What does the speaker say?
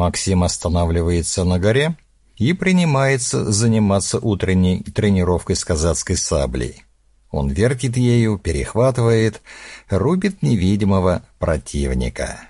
Максим останавливается на горе и принимается заниматься утренней тренировкой с казацкой саблей. Он вертит ею, перехватывает, рубит невидимого противника.